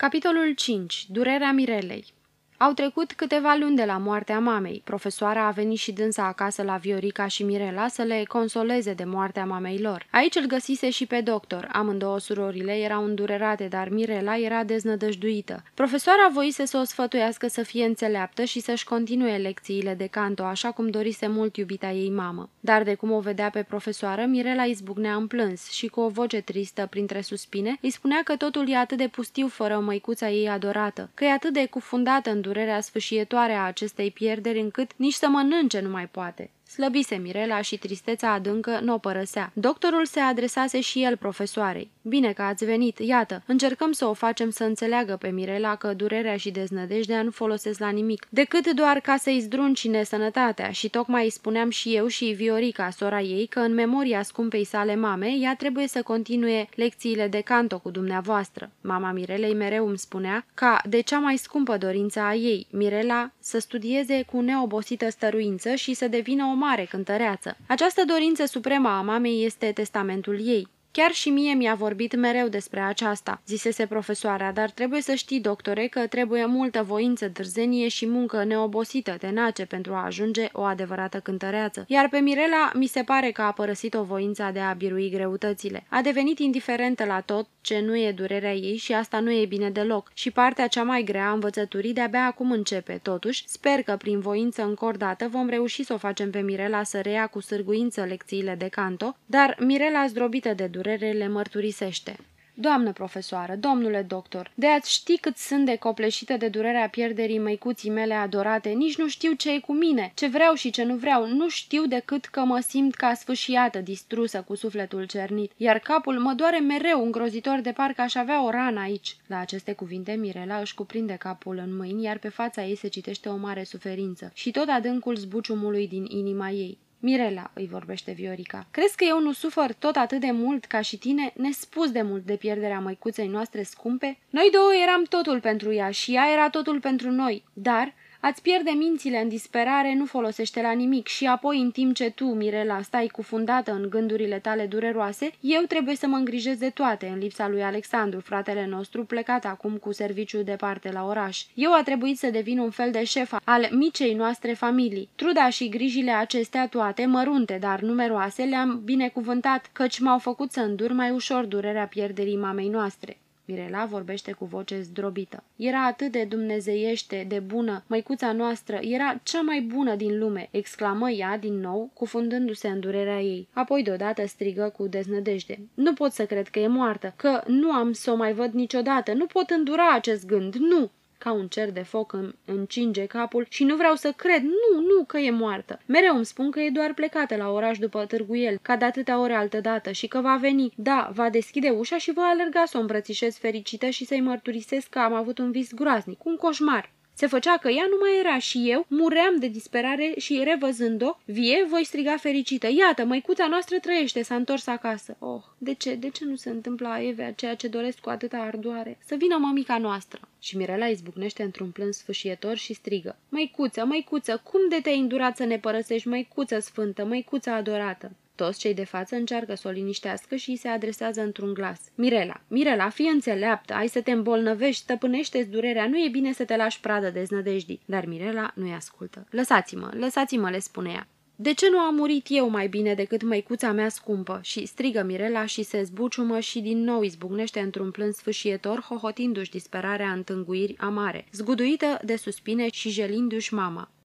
Capitolul 5. Durerea Mirelei au trecut câteva luni de la moartea mamei. Profesoara a venit și dânsa acasă la Viorica și Mirela să le consoleze de moartea mamei lor. Aici îl găsise și pe doctor. Amândouă surorile erau îndurerate, dar Mirela era deznădăjduită. Profesoara voise să o sfătuiască să fie înțeleaptă și să-și continue lecțiile de canto, așa cum dorise mult iubita ei mamă. Dar de cum o vedea pe profesoară, Mirela izbucnea în plâns și cu o voce tristă printre suspine îi spunea că totul e atât de pustiu fără măicuța ei adorată, că e atât de cufundată în durerea sfâșietoare a acestei pierderi încât nici să mănânce nu mai poate. Slăbise Mirela și tristețea adâncă nu o părăsea. Doctorul se adresase și el profesoarei. Bine că ați venit, iată, încercăm să o facem să înțeleagă pe Mirela că durerea și deznădejdea nu folosesc la nimic, decât doar ca să-i zdruncine sănătatea și tocmai îi spuneam și eu și Viorica, sora ei, că în memoria scumpei sale mame, ea trebuie să continue lecțiile de canto cu dumneavoastră. Mama Mirelei mereu îmi spunea ca de cea mai scumpă dorință a ei, Mirela, să studieze cu neobosită stăruință și să devină o mare cântăreață. Această dorință supremă a mamei este testamentul ei. Chiar și mie mi-a vorbit mereu despre aceasta, zisese profesoara, dar trebuie să știi, doctore, că trebuie multă voință, dârzenie și muncă neobosită, tenace, pentru a ajunge o adevărată cântăreață. Iar pe Mirela mi se pare că a părăsit o voință de a birui greutățile. A devenit indiferentă la tot ce nu e durerea ei și asta nu e bine deloc. Și partea cea mai grea a învățăturii de-abia acum începe. Totuși, sper că prin voință încordată vom reuși să o facem pe Mirela să reia cu sârguință lecțiile de canto, dar Mirela zdrobită de durere le mărturisește. Doamnă profesoară, domnule doctor, de ați ști cât sunt de copleșită de durerea pierderii măicuții mele adorate, nici nu știu ce e cu mine, ce vreau și ce nu vreau, nu știu decât că mă simt ca sfâșiată, distrusă cu sufletul cernit, iar capul mă doare mereu îngrozitor de parcă aș avea o rană aici. La aceste cuvinte, Mirela își cuprinde capul în mâini, iar pe fața ei se citește o mare suferință și tot adâncul zbuciumului din inima ei. Mirela, îi vorbește Viorica, crezi că eu nu sufăr tot atât de mult ca și tine, nespus de mult de pierderea măicuței noastre scumpe? Noi două eram totul pentru ea și ea era totul pentru noi, dar Ați pierde mințile în disperare nu folosește la nimic și apoi, în timp ce tu, Mirela, stai cufundată în gândurile tale dureroase, eu trebuie să mă îngrijez de toate în lipsa lui Alexandru, fratele nostru, plecat acum cu serviciul departe la oraș. Eu a trebuit să devin un fel de șef al micei noastre familii. Truda și grijile acestea toate, mărunte, dar numeroase, le-am binecuvântat, căci m-au făcut să îndur mai ușor durerea pierderii mamei noastre. Mirela vorbește cu voce zdrobită. Era atât de dumnezeiește, de bună, măicuța noastră, era cea mai bună din lume, exclamă ea din nou, cufundându-se în durerea ei. Apoi deodată strigă cu deznădejde. Nu pot să cred că e moartă, că nu am să o mai văd niciodată, nu pot îndura acest gând, nu! Ca un cer de foc îmi încinge capul și nu vreau să cred, nu, nu, că e moartă. Mereu îmi spun că e doar plecată la oraș după târguiel, ca de atâtea ore altădată și că va veni. Da, va deschide ușa și va alerga să o îmbrățișez fericită și să-i mărturisesc că am avut un vis groaznic, un coșmar. Se făcea că ea nu mai era și eu muream de disperare și, revăzând-o, vie, voi striga fericită. Iată, măicuța noastră trăiește, s-a întors acasă. Oh, de ce, de ce nu se întâmplă a Evea ceea ce doresc cu atâta ardoare? Să vină mămica noastră. Și Mirela izbucnește într-un plâns sfâșietor și strigă. Măicuță, măicuță, cum de te-ai îndurat să ne părăsești, măicuță sfântă, măicuță adorată? Toți cei de față încearcă să o liniștească și îi se adresează într-un glas. Mirela, Mirela, fii înțeleaptă, ai să te îmbolnăvești, stăpânește-ți durerea, nu e bine să te lași pradă de znădejdii. Dar Mirela nu-i ascultă. Lăsați-mă, lăsați-mă, le spune ea. De ce nu am murit eu mai bine decât măicuța mea scumpă? Și strigă Mirela și se zbuciumă și din nou izbucnește într-un plâns sfâșietor, hohotindu-și disperarea în tânguiri amare, zguduită de suspine și jelindu-și mama.